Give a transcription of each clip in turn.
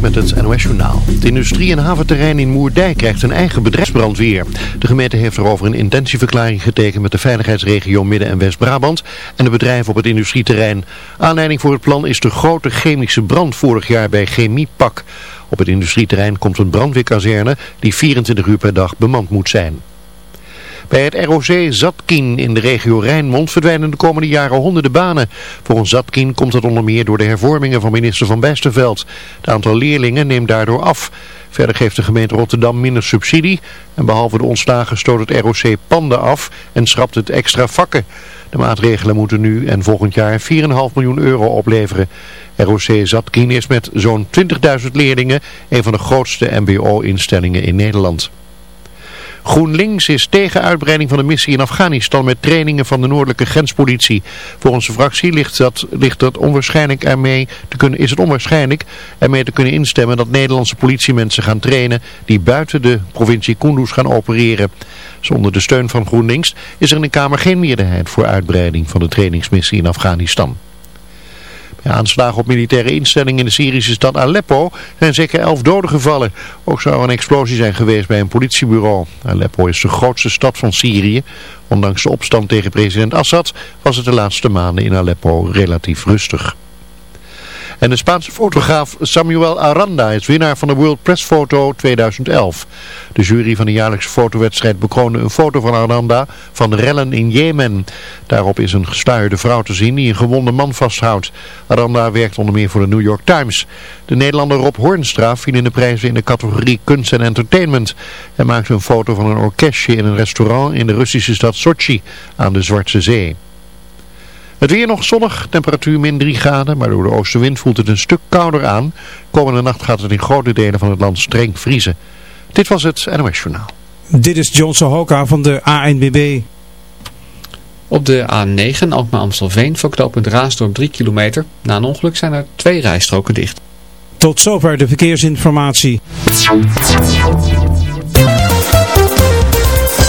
Met het NOS Journaal. Het industrie- en haventerrein in Moerdijk krijgt een eigen bedrijfsbrandweer. De gemeente heeft erover een intentieverklaring getekend met de veiligheidsregio Midden- en West-Brabant en de bedrijven op het industrieterrein. Aanleiding voor het plan is de grote chemische brand vorig jaar bij Chemiepak. Op het industrieterrein komt een brandweerkazerne die 24 uur per dag bemand moet zijn. Bij het ROC Zatkin in de regio Rijnmond verdwijnen de komende jaren honderden banen. Volgens Zatkin komt dat onder meer door de hervormingen van minister Van Bijsterveld. Het aantal leerlingen neemt daardoor af. Verder geeft de gemeente Rotterdam minder subsidie. En behalve de ontslagen stoot het ROC panden af en schrapt het extra vakken. De maatregelen moeten nu en volgend jaar 4,5 miljoen euro opleveren. ROC Zatkin is met zo'n 20.000 leerlingen een van de grootste mbo-instellingen in Nederland. GroenLinks is tegen uitbreiding van de missie in Afghanistan met trainingen van de noordelijke grenspolitie. Volgens de fractie ligt, dat, ligt het onwaarschijnlijk ermee te kunnen, is het onwaarschijnlijk ermee te kunnen instemmen dat Nederlandse politiemensen gaan trainen die buiten de provincie Kunduz gaan opereren. Zonder de steun van GroenLinks is er in de Kamer geen meerderheid voor uitbreiding van de trainingsmissie in Afghanistan. Bij aanslagen op militaire instellingen in de Syrische stad Aleppo zijn zeker elf doden gevallen. Ook zou er een explosie zijn geweest bij een politiebureau. Aleppo is de grootste stad van Syrië. Ondanks de opstand tegen president Assad was het de laatste maanden in Aleppo relatief rustig. En de Spaanse fotograaf Samuel Aranda is winnaar van de World Press Photo 2011. De jury van de jaarlijkse fotowedstrijd bekroonde een foto van Aranda van rellen in Jemen. Daarop is een gestuurde vrouw te zien die een gewonde man vasthoudt. Aranda werkt onder meer voor de New York Times. De Nederlander Rob Hornstra viel in de prijzen in de categorie kunst en entertainment. Hij maakte een foto van een orkestje in een restaurant in de Russische stad Sochi aan de Zwarte Zee. Het weer nog zonnig, temperatuur min 3 graden, maar door de oostenwind voelt het een stuk kouder aan. Komende nacht gaat het in grote delen van het land streng vriezen. Dit was het NOS Journaal. Dit is John Sohoka van de ANWB. Op de A9 Alkmaar-Amstelveen verknopend Raasdorp 3 kilometer. Na een ongeluk zijn er twee rijstroken dicht. Tot zover de verkeersinformatie.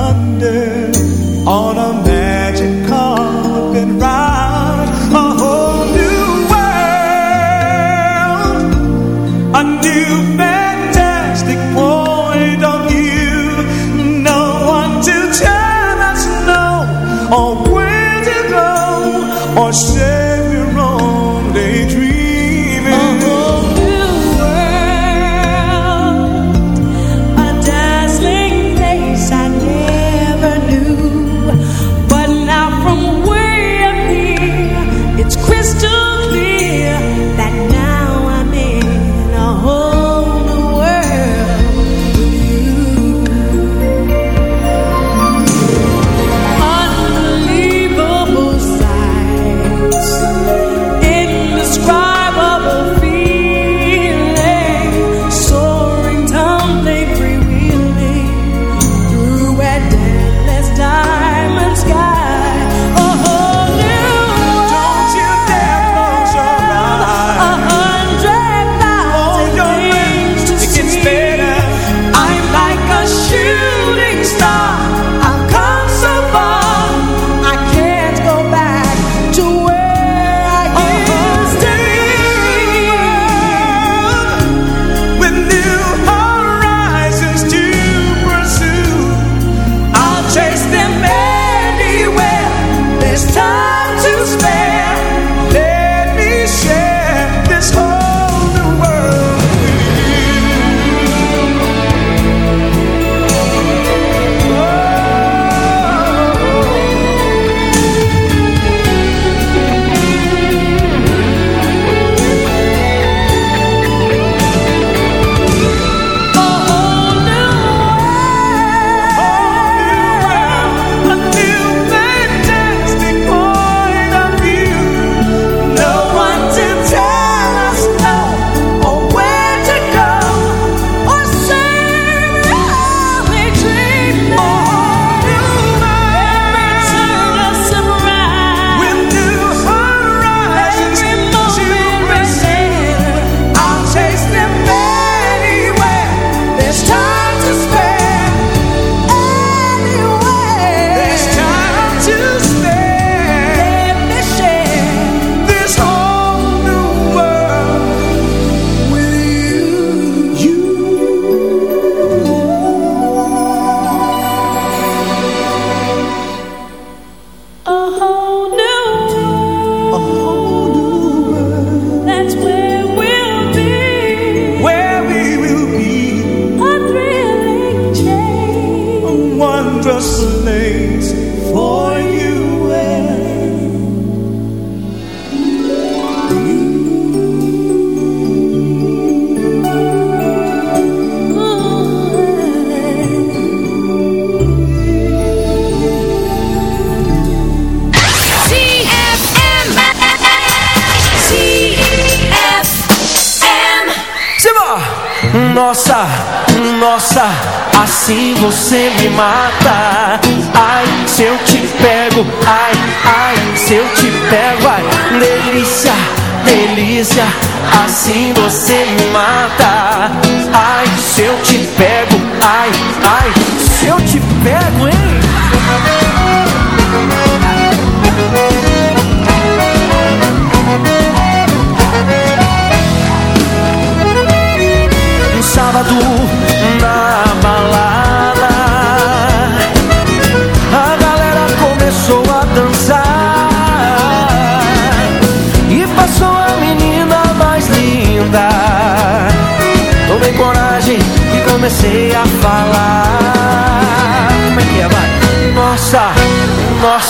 thunder on a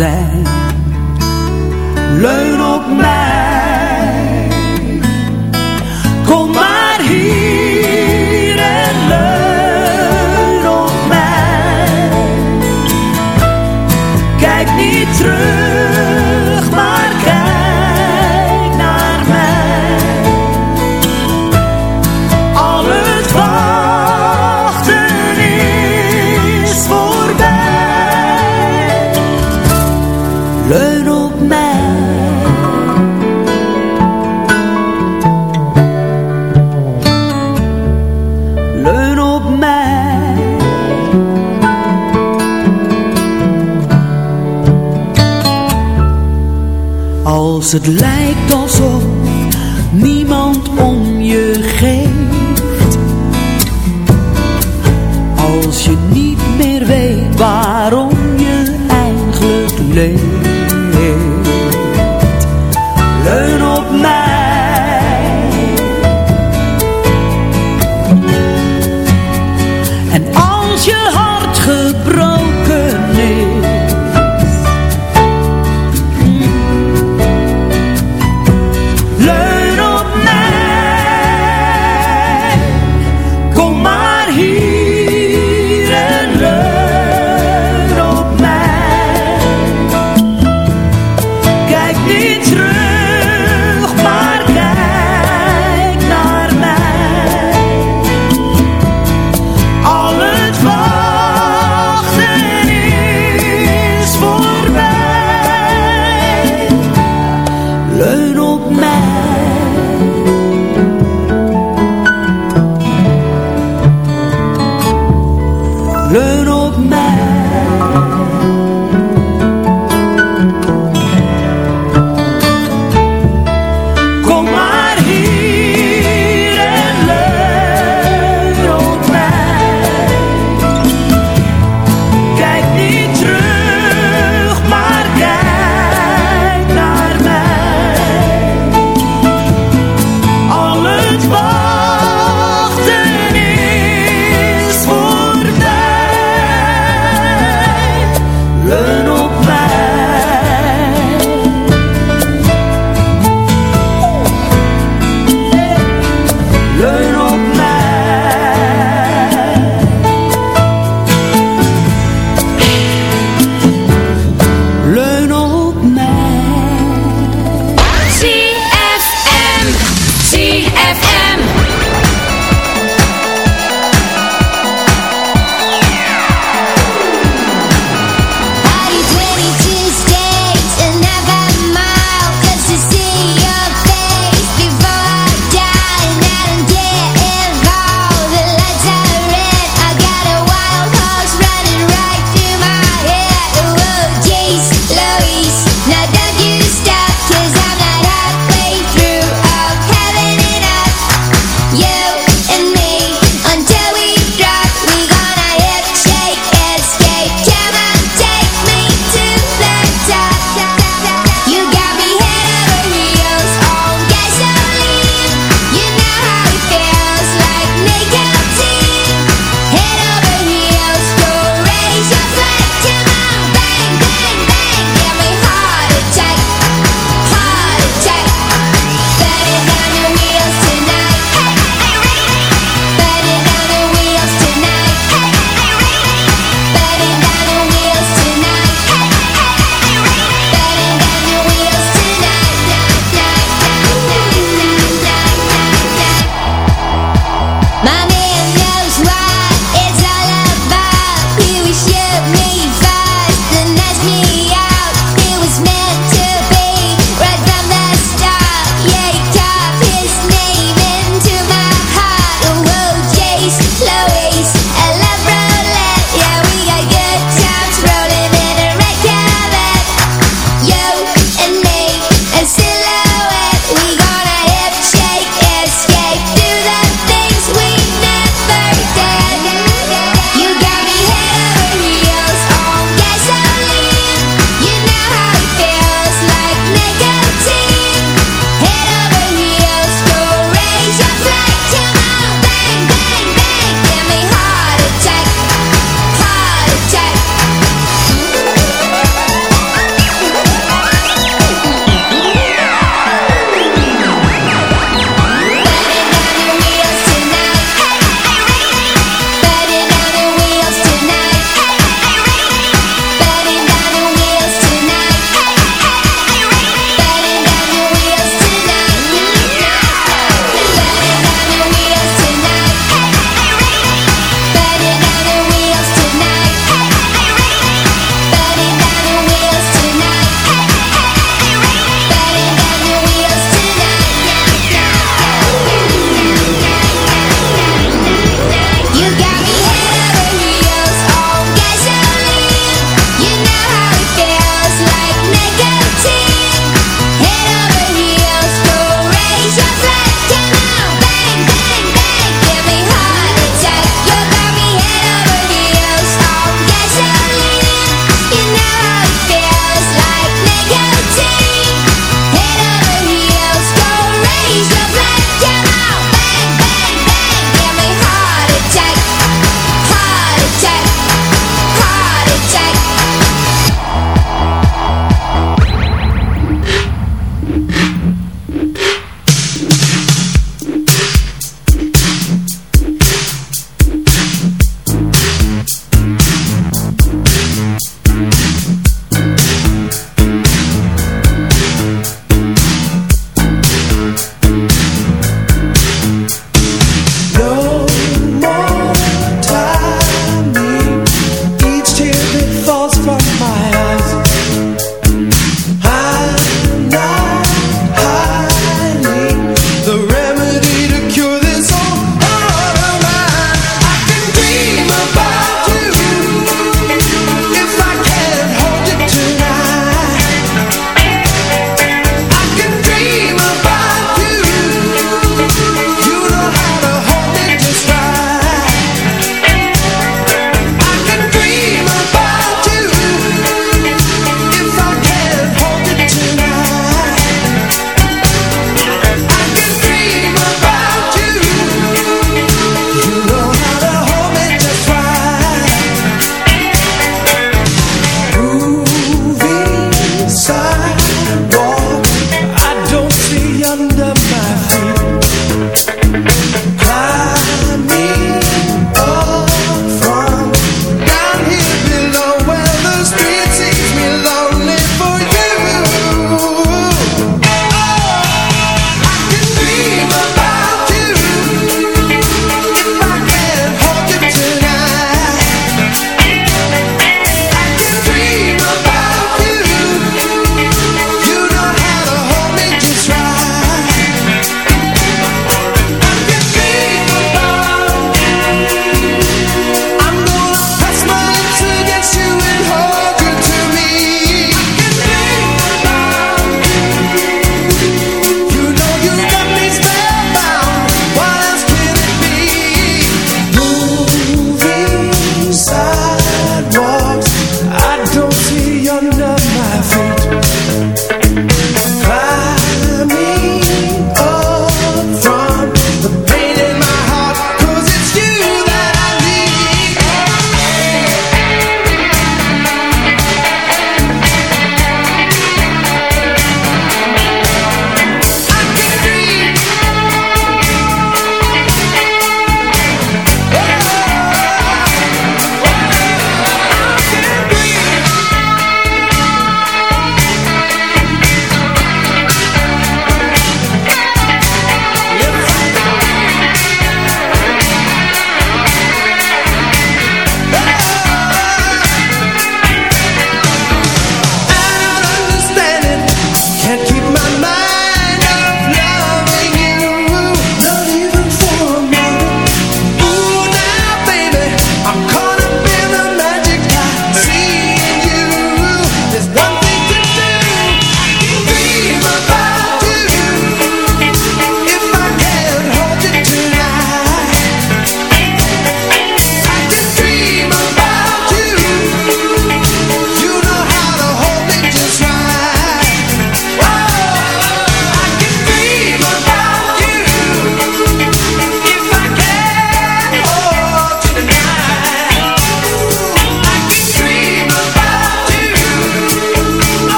zijn. Leun op mij. het land.